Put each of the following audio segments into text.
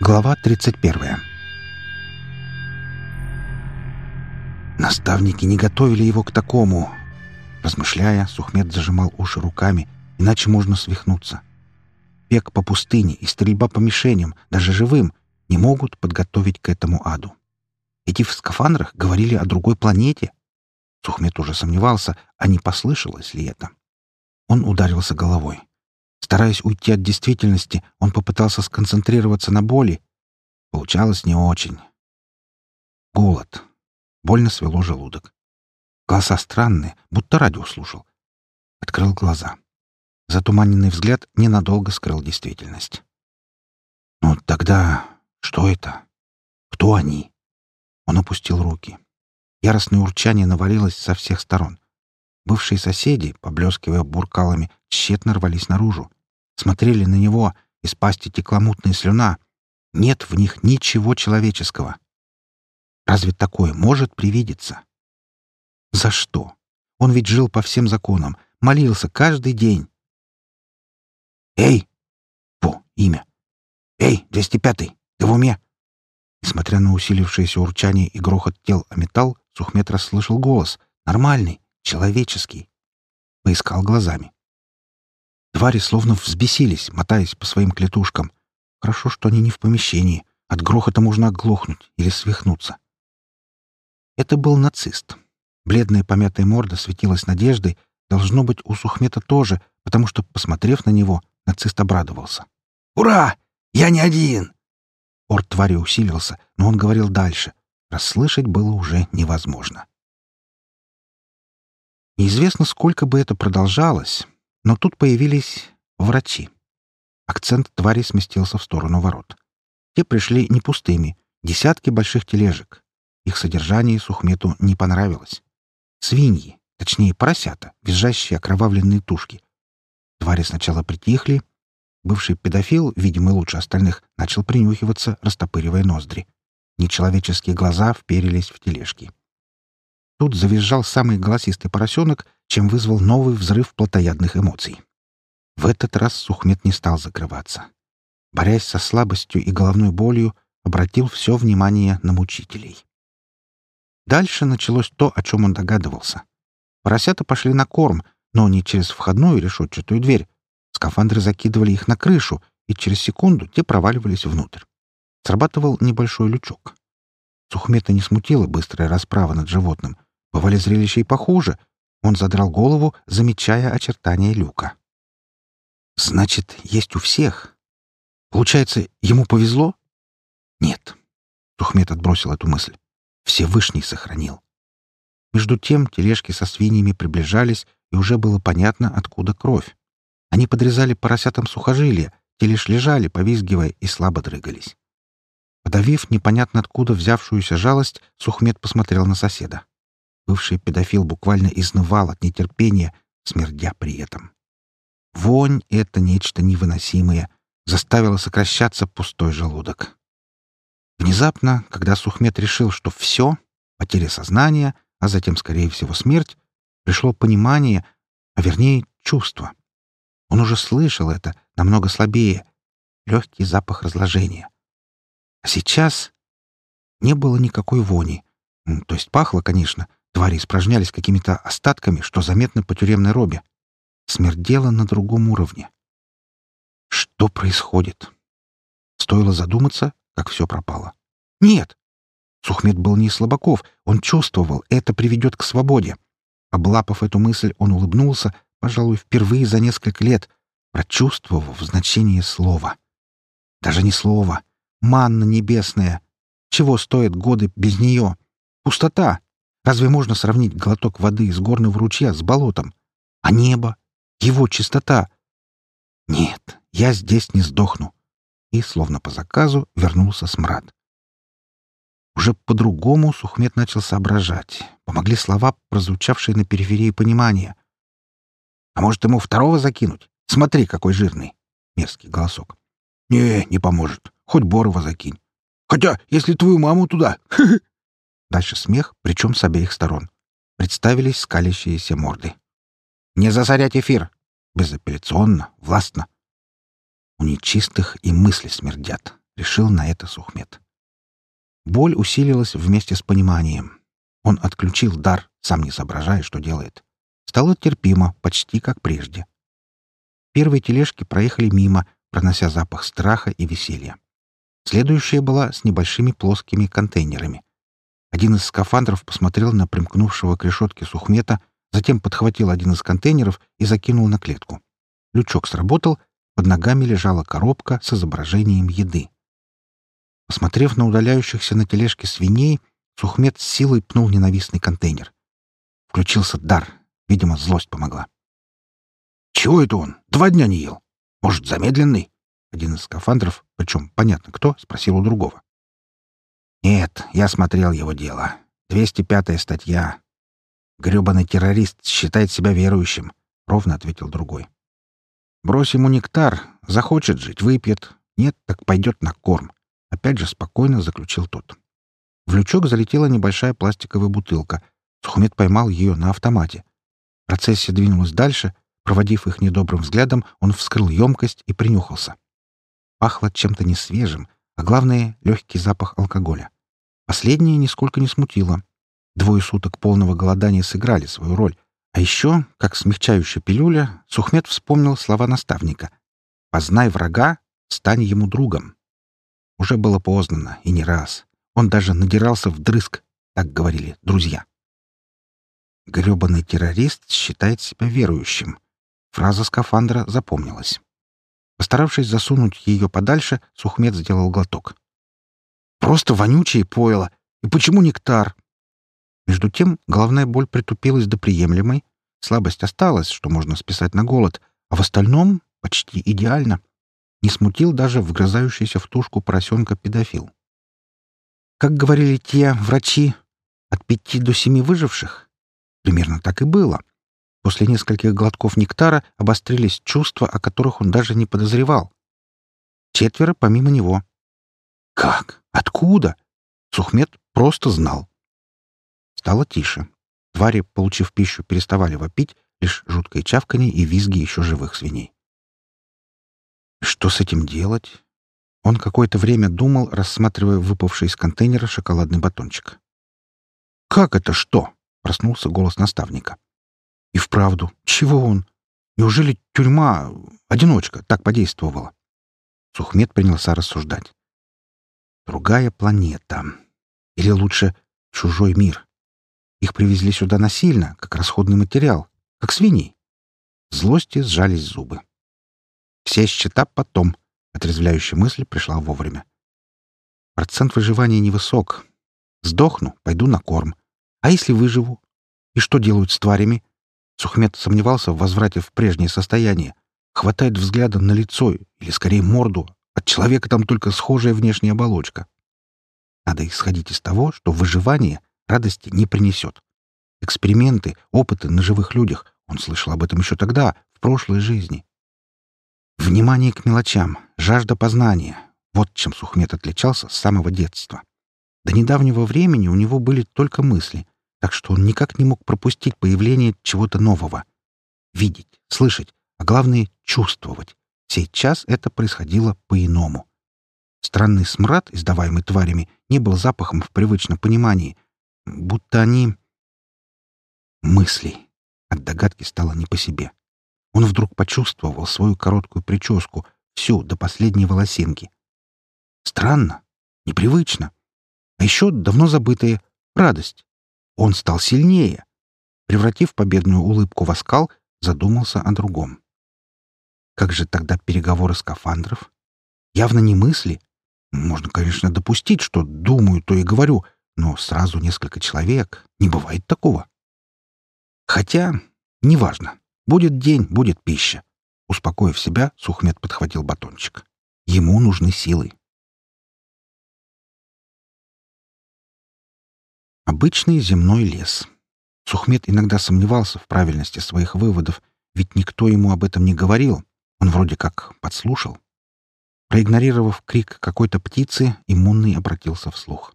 Глава 31 Наставники не готовили его к такому. Размышляя, Сухмед зажимал уши руками, иначе можно свихнуться. Бег по пустыне и стрельба по мишеням, даже живым, не могут подготовить к этому аду. Эти в скафандрах говорили о другой планете. Сухмед уже сомневался, а не послышалось ли это. Он ударился головой. Стараясь уйти от действительности, он попытался сконцентрироваться на боли. Получалось не очень. Голод. Больно свело желудок. Голоса странные, будто радио слушал. Открыл глаза. Затуманенный взгляд ненадолго скрыл действительность. «Ну, тогда что это? Кто они?» Он опустил руки. Яростное урчание навалилось со всех сторон. Бывшие соседи, поблескивая буркалами, тщетно рвались наружу. Смотрели на него, из пасти текла мутная слюна. Нет в них ничего человеческого. Разве такое может привидеться? За что? Он ведь жил по всем законам, молился каждый день. «Эй!» Во, имя. «Эй, 205-й, ты в уме?» Несмотря на усилившееся урчание и грохот тел о металл, Сухмет расслышал голос. Нормальный, человеческий. Поискал глазами. Твари словно взбесились, мотаясь по своим клетушкам. Хорошо, что они не в помещении. От грохота можно оглохнуть или свихнуться. Это был нацист. Бледная помятая морда светилась надеждой. Должно быть, у Сухмета тоже, потому что, посмотрев на него, нацист обрадовался. «Ура! Я не один!» Ор твари усилился, но он говорил дальше. Расслышать было уже невозможно. Неизвестно, сколько бы это продолжалось, но тут появились врачи. Акцент твари сместился в сторону ворот. Те пришли не пустыми, десятки больших тележек. Их содержание Сухмету не понравилось. Свиньи, точнее поросята, визжащие окровавленные тушки. Твари сначала притихли. Бывший педофил, видимый лучше остальных, начал принюхиваться, растопыривая ноздри. Нечеловеческие глаза вперились в тележки. Тут завизжал самый голосистый поросенок, чем вызвал новый взрыв плотоядных эмоций. В этот раз Сухмет не стал закрываться. Борясь со слабостью и головной болью, обратил все внимание на мучителей. Дальше началось то, о чем он догадывался. Поросята пошли на корм, но не через входную решетчатую дверь. Скафандры закидывали их на крышу, и через секунду те проваливались внутрь. Срабатывал небольшой лючок. Сухмета не смутила быстрая расправа над животным — Бывали зрелища и похуже. Он задрал голову, замечая очертания люка. «Значит, есть у всех. Получается, ему повезло?» «Нет». Тухмет отбросил эту мысль. Всевышний сохранил. Между тем тележки со свиньями приближались, и уже было понятно, откуда кровь. Они подрезали поросятам сухожилия, те лишь лежали, повизгивая, и слабо дрыгались. Подавив непонятно откуда взявшуюся жалость, Сухмед посмотрел на соседа. Бывший педофил буквально изнывал от нетерпения, смердя при этом. Вонь — это нечто невыносимое, заставило сокращаться пустой желудок. Внезапно, когда Сухмед решил, что все, потеря сознания, а затем, скорее всего, смерть, пришло понимание, а вернее, чувство. Он уже слышал это, намного слабее, легкий запах разложения. А сейчас не было никакой вони. То есть пахло, конечно, Твари испражнялись какими-то остатками, что заметно по тюремной робе. Смердело на другом уровне. Что происходит? Стоило задуматься, как все пропало. Нет! Сухмед был не слабаков, он чувствовал, это приведет к свободе. Облапав эту мысль, он улыбнулся, пожалуй, впервые за несколько лет, прочувствовав значение слова. Даже не слова. Манна небесная. Чего стоят годы без нее? Пустота. Разве можно сравнить глоток воды из горного ручья с болотом? А небо? Его чистота? Нет, я здесь не сдохну. И, словно по заказу, вернулся смрад. Уже по-другому Сухмет начал соображать. Помогли слова, прозвучавшие на периферии понимания. «А может, ему второго закинуть? Смотри, какой жирный!» Мерзкий голосок. «Не, не поможет. Хоть Борова закинь. Хотя, если твою маму туда...» Дальше смех, причем с обеих сторон. Представились скалящиеся морды. «Не засорять эфир!» Безапелляционно, властно. У нечистых и мысли смердят. решил на это Сухмет. Боль усилилась вместе с пониманием. Он отключил дар, сам не соображая, что делает. Стало терпимо, почти как прежде. Первые тележки проехали мимо, пронося запах страха и веселья. Следующая была с небольшими плоскими контейнерами. Один из скафандров посмотрел на примкнувшего к решетке сухмета, затем подхватил один из контейнеров и закинул на клетку. Лючок сработал, под ногами лежала коробка с изображением еды. Посмотрев на удаляющихся на тележке свиней, Сухмет с силой пнул ненавистный контейнер. Включился дар. Видимо, злость помогла. «Чего это он? Два дня не ел. Может, замедленный?» Один из скафандров, причем понятно кто, спросил у другого. «Нет, я смотрел его дело. 205-я статья. Грёбаный террорист считает себя верующим», — ровно ответил другой. «Брось ему нектар. Захочет жить — выпьет. Нет, так пойдет на корм». Опять же спокойно заключил тот. В лючок залетела небольшая пластиковая бутылка. Сухумет поймал ее на автомате. Процессия двинулась дальше. Проводив их недобрым взглядом, он вскрыл емкость и принюхался. Пахло чем-то несвежим, а главное — легкий запах алкоголя. Последнее нисколько не смутило. Двое суток полного голодания сыграли свою роль. А еще, как смягчающая пилюля, Сухмет вспомнил слова наставника. «Познай врага, стань ему другом». Уже было поздно, и не раз. Он даже надирался вдрызг, так говорили друзья. Грёбаный террорист считает себя верующим. Фраза скафандра запомнилась. Постаравшись засунуть ее подальше, Сухмед сделал глоток. «Просто вонючее пойло! И почему нектар?» Между тем головная боль притупилась до приемлемой, слабость осталась, что можно списать на голод, а в остальном почти идеально. Не смутил даже вгрызающийся в тушку поросенка педофил. Как говорили те врачи, от пяти до семи выживших? Примерно так и было. После нескольких глотков нектара обострились чувства, о которых он даже не подозревал. Четверо помимо него. Как? Откуда? Сухмед просто знал. Стало тише. Твари, получив пищу, переставали вопить, лишь жуткое чавканье и визги еще живых свиней. Что с этим делать? Он какое-то время думал, рассматривая выпавший из контейнера шоколадный батончик. «Как это что?» — проснулся голос наставника. И вправду, чего он? Неужели тюрьма, одиночка, так подействовала? Сухмед принялся рассуждать. Другая планета. Или лучше, чужой мир. Их привезли сюда насильно, как расходный материал, как свиней. Злости сжались зубы. Все счета потом. Отрезвляющая мысль пришла вовремя. Процент выживания невысок. Сдохну, пойду на корм. А если выживу? И что делают с тварями? Сухмед сомневался в возврате в прежнее состояние. Хватает взгляда на лицо, или скорее морду. От человека там только схожая внешняя оболочка. Надо исходить из того, что выживание радости не принесет. Эксперименты, опыты на живых людях, он слышал об этом еще тогда, в прошлой жизни. Внимание к мелочам, жажда познания — вот чем Сухмед отличался с самого детства. До недавнего времени у него были только мысли — так что он никак не мог пропустить появление чего-то нового. Видеть, слышать, а главное — чувствовать. Сейчас это происходило по-иному. Странный смрад, издаваемый тварями, не был запахом в привычном понимании, будто они... Мысли. От догадки стало не по себе. Он вдруг почувствовал свою короткую прическу, всю, до последней волосинки. Странно, непривычно. А еще давно забытая радость. Он стал сильнее. Превратив победную улыбку в оскал, задумался о другом. Как же тогда переговоры скафандров? Явно не мысли. Можно, конечно, допустить, что думаю, то и говорю, но сразу несколько человек. Не бывает такого. Хотя, неважно. Будет день, будет пища. Успокоив себя, Сухмед подхватил батончик. Ему нужны силы. Обычный земной лес. Сухмед иногда сомневался в правильности своих выводов, ведь никто ему об этом не говорил. Он вроде как подслушал. Проигнорировав крик какой-то птицы, иммунный обратился вслух.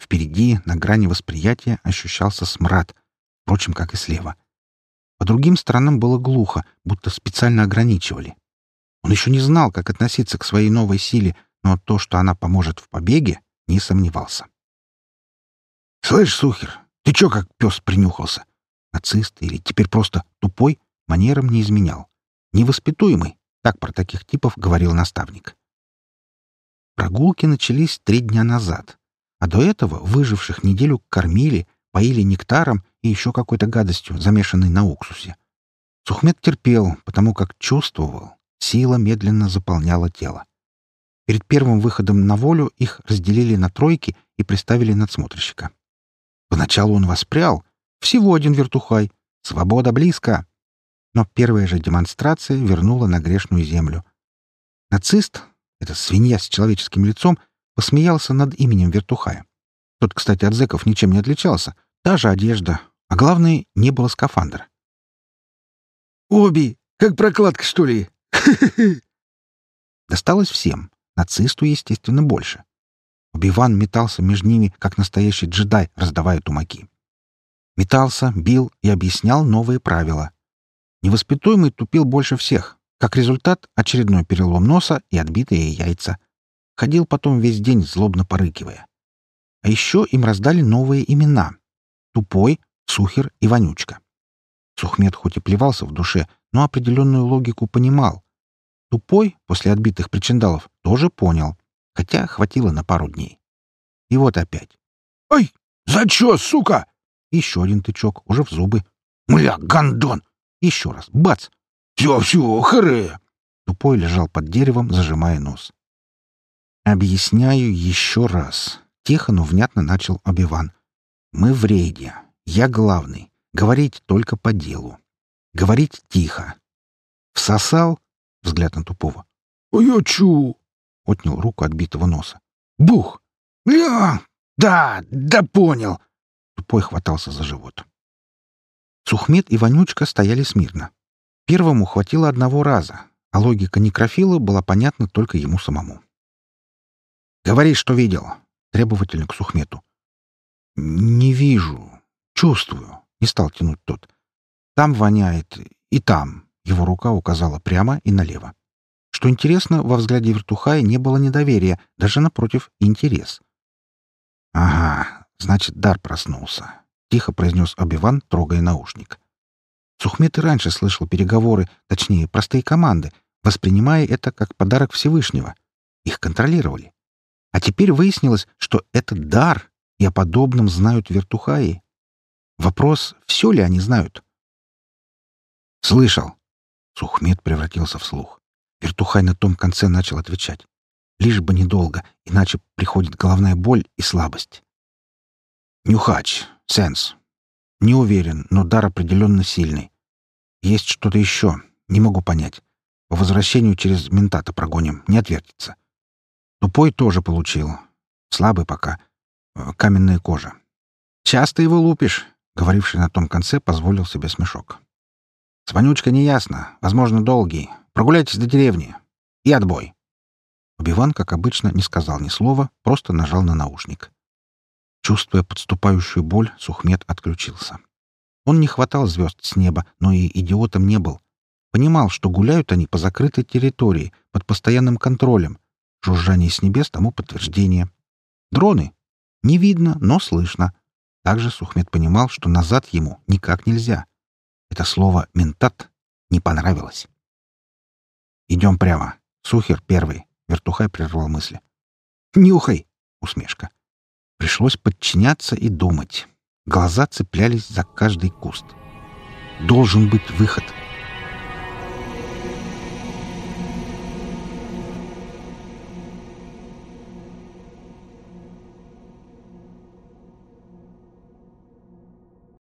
Впереди, на грани восприятия, ощущался смрад, впрочем, как и слева. По другим сторонам было глухо, будто специально ограничивали. Он еще не знал, как относиться к своей новой силе, но то, что она поможет в побеге, не сомневался. «Слышь, Сухер, ты чё как пес принюхался? Нацист или теперь просто тупой, манерам не изменял. Невоспитуемый, так про таких типов говорил наставник. Прогулки начались три дня назад, а до этого выживших неделю кормили, поили нектаром и еще какой-то гадостью, замешанной на уксусе. Сухмед терпел, потому как чувствовал, сила медленно заполняла тело. Перед первым выходом на волю их разделили на тройки и приставили надсмотрщика. Поначалу он воспрял. Всего один вертухай. Свобода близко. Но первая же демонстрация вернула на грешную землю. Нацист, эта свинья с человеческим лицом, посмеялся над именем вертухая. Тот, кстати, от зэков ничем не отличался. Та же одежда. А главное, не было скафандра. «Оби! Как прокладка, что ли?» Досталось всем. Нацисту, естественно, больше. Убиван метался между ними, как настоящий джедай, раздавая тумаки. Метался, бил и объяснял новые правила. Невоспитуемый тупил больше всех. Как результат — очередной перелом носа и отбитые яйца. Ходил потом весь день, злобно порыкивая. А еще им раздали новые имена. Тупой, Сухер и Вонючка. Сухмед хоть и плевался в душе, но определенную логику понимал. Тупой, после отбитых причиндалов, тоже понял, хотя хватило на пару дней. И вот опять. «Ой, за чё, сука?» Еще один тычок, уже в зубы. «Мля, гандон!» Еще раз. Бац! «Все, все, харе!» Тупой лежал под деревом, зажимая нос. «Объясняю еще раз». Тихо, но внятно начал Обиван. «Мы в рейде. Я главный. Говорить только по делу. Говорить тихо. Всосал?» Взгляд на Тупого. «А я чу?» Отнял руку отбитого носа. «Бух! Ля! Да, да понял!» Тупой хватался за живот. Сухмед и Вонючка стояли смирно. Первому хватило одного раза, а логика некрофила была понятна только ему самому. «Говори, что видел!» — требовательно к Сухмету. «Не вижу. Чувствую», — не стал тянуть тот. «Там воняет. И там». Его рука указала прямо и налево. Что интересно, во взгляде вертухая не было недоверия, даже, напротив, интерес. «Ага, значит, дар проснулся», — тихо произнес Обиван, трогая наушник. Сухмет и раньше слышал переговоры, точнее, простые команды, воспринимая это как подарок Всевышнего. Их контролировали. А теперь выяснилось, что это дар, и о подобном знают вертухаи. Вопрос, все ли они знают? «Слышал». Сухмет превратился в слух. Вертухай на том конце начал отвечать. Лишь бы недолго, иначе приходит головная боль и слабость. «Нюхач. Сенс. Не уверен, но дар определенно сильный. Есть что-то еще. Не могу понять. По возвращению через ментата прогоним. Не отвертится. Тупой тоже получил. Слабый пока. Э, каменная кожа. Часто его лупишь. Говоривший на том конце позволил себе смешок. С вонючкой неясно. Возможно, долгий. Прогуляйтесь до деревни. И отбой. Убиван, как обычно, не сказал ни слова, просто нажал на наушник. Чувствуя подступающую боль, Сухмед отключился. Он не хватал звезд с неба, но и идиотом не был. Понимал, что гуляют они по закрытой территории, под постоянным контролем. Жужжание с небес тому подтверждение. Дроны. Не видно, но слышно. Также Сухмед понимал, что назад ему никак нельзя. Это слово «ментат» не понравилось. «Идем прямо. Сухер первый», — Вертухай прервал мысли. «Нюхай!» — усмешка. Пришлось подчиняться и думать. Глаза цеплялись за каждый куст. Должен быть выход —